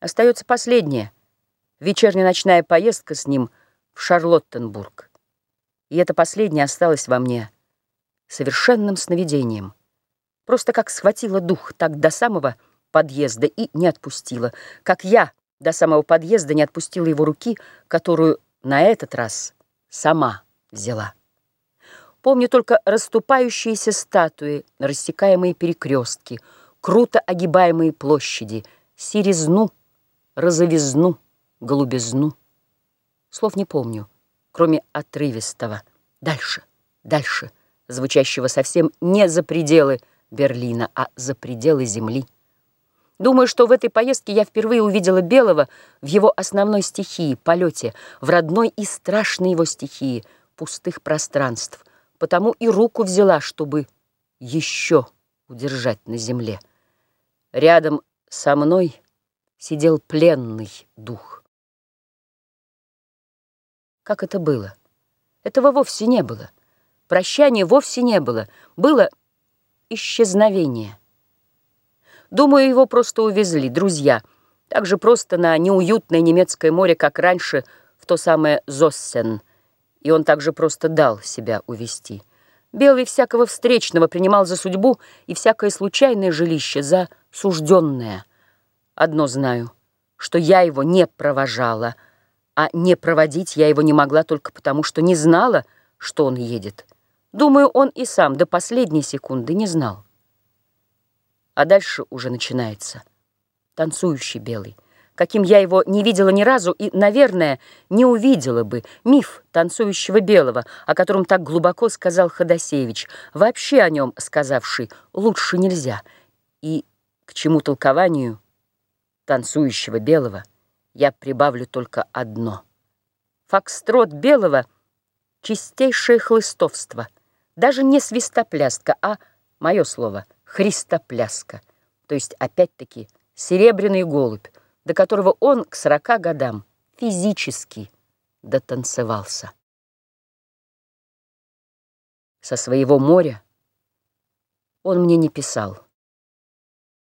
Остается последняя, вечерняя ночная поездка с ним в Шарлоттенбург. И это последнее осталось во мне совершенным сновидением. Просто как схватила дух, так до самого подъезда и не отпустила, как я до самого подъезда не отпустила его руки, которую на этот раз сама взяла. Помню только расступающиеся статуи, рассекаемые перекрестки, круто огибаемые площади, сиризну, розовизну, голубизну. Слов не помню, кроме отрывистого «дальше, дальше», звучащего совсем не за пределы Берлина, а за пределы земли. Думаю, что в этой поездке я впервые увидела Белого в его основной стихии, полете, в родной и страшной его стихии, пустых пространств. Потому и руку взяла, чтобы еще удержать на земле. Рядом со мной сидел пленный дух. Как это было? Этого вовсе не было. Прощания вовсе не было. Было исчезновение. Думаю, его просто увезли, друзья. Так же просто на неуютное немецкое море, как раньше, в то самое Зоссен. И он также просто дал себя увести. Белый всякого встречного принимал за судьбу и всякое случайное жилище за сужденное. Одно знаю, что я его не провожала, а не проводить я его не могла только потому, что не знала, что он едет. Думаю, он и сам до последней секунды не знал. А дальше уже начинается танцующий белый, каким я его не видела ни разу и, наверное, не увидела бы. Миф танцующего белого, о котором так глубоко сказал Ходосевич, вообще о нем сказавший «лучше нельзя». И к чему толкованию – танцующего белого, я прибавлю только одно. Фокстрот белого — чистейшее хлыстовство, даже не свистопляска, а, мое слово, христопляска, то есть, опять-таки, серебряный голубь, до которого он к сорока годам физически дотанцевался. Со своего моря он мне не писал.